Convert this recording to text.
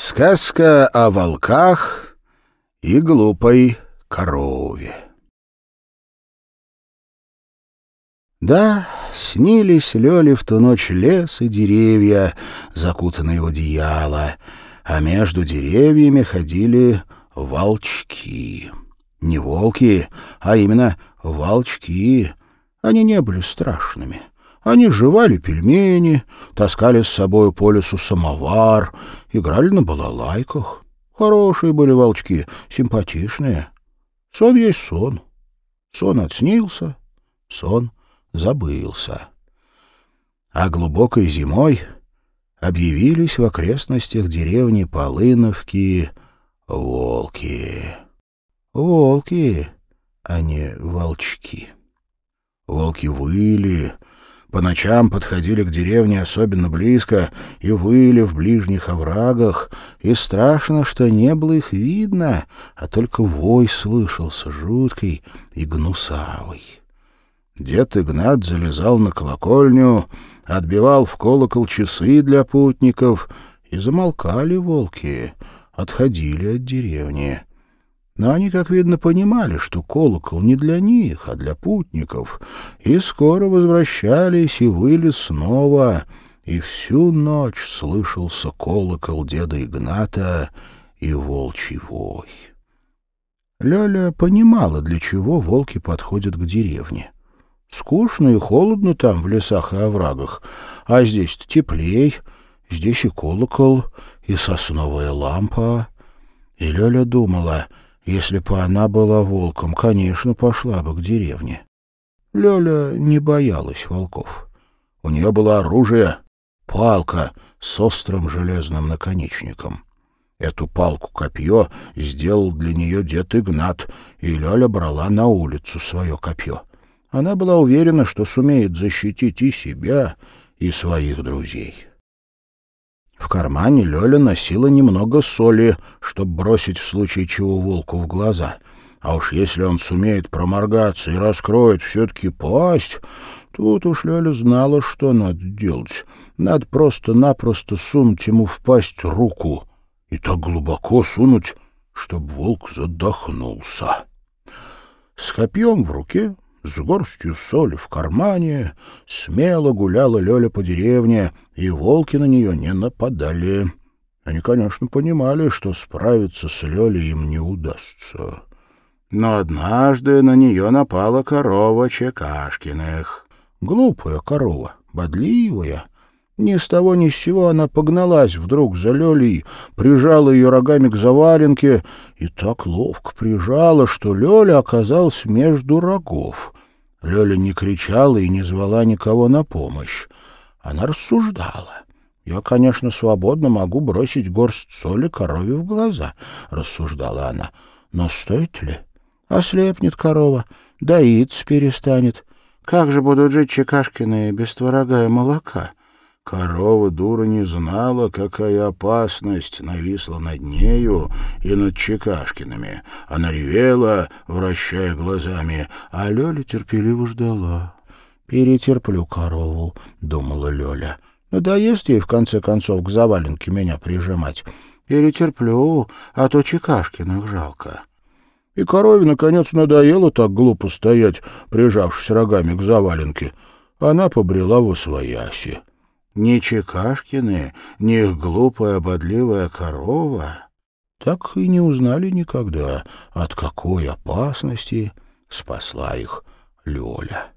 Сказка о волках и глупой корове. Да, снились Лёле в ту ночь лес и деревья, закутанные в одеяло, а между деревьями ходили волчки. Не волки, а именно волчки. Они не были страшными. Они жевали пельмени, таскали с собой по лесу самовар, играли на балалайках. Хорошие были волчки, симпатичные. Сон есть сон. Сон отснился, сон забылся. А глубокой зимой объявились в окрестностях деревни Полыновки волки. Волки, а не волчки. Волки выли, по ночам подходили к деревне особенно близко и выли в ближних оврагах, и страшно, что не было их видно, а только вой слышался жуткий и гнусавый. Дед Игнат залезал на колокольню, отбивал в колокол часы для путников, и замолкали волки, отходили от деревни. Но они, как видно, понимали, что колокол не для них, а для путников, и скоро возвращались и выли снова, и всю ночь слышался колокол деда Игната и волчий вой. Лёля понимала, для чего волки подходят к деревне. Скучно и холодно там, в лесах и оврагах, а здесь теплей, здесь и колокол, и сосновая лампа. И Лёля думала — если бы она была волком, конечно, пошла бы к деревне. Лёля не боялась волков. У нее было оружие — палка с острым железным наконечником. Эту палку-копье сделал для нее дед Игнат, и Лёля брала на улицу свое копье. Она была уверена, что сумеет защитить и себя, и своих друзей. В кармане Лёля носила немного соли, чтобы бросить в случае чего волку в глаза. А уж если он сумеет проморгаться и раскроет все-таки пасть, тут уж Лёля знала, что надо делать. Надо просто-напросто сунуть ему в пасть руку и так глубоко сунуть, чтобы волк задохнулся. С копьем в руке с горстью соли в кармане, смело гуляла Лёля по деревне, и волки на нее не нападали. Они, конечно, понимали, что справиться с Лёлей им не удастся. Но однажды на нее напала корова Чекашкиных. Глупая корова, бодливая — ни с того ни с сего она погналась вдруг за Лёлей, прижала ее рогами к заваленке и так ловко прижала, что Лёля оказалась между рогов. Лёля не кричала и не звала никого на помощь. Она рассуждала. «Я, конечно, свободно могу бросить горсть соли корове в глаза», — рассуждала она. «Но стоит ли? Ослепнет корова, доиться перестанет. Как же будут жить Чекашкины без творога и молока?» Корова дура не знала, какая опасность нависла над нею и над Чекашкиными. Она ревела, вращая глазами, а Лёля терпеливо ждала. «Перетерплю корову», — думала Лёля. «Надоест ей, в конце концов, к заваленке меня прижимать. Перетерплю, а то Чекашкиных жалко». И корове, наконец, надоело так глупо стоять, прижавшись рогами к заваленке. Она побрела в освояси. Ни Чекашкины, ни их глупая, бодливая корова так и не узнали никогда, от какой опасности спасла их Лёля.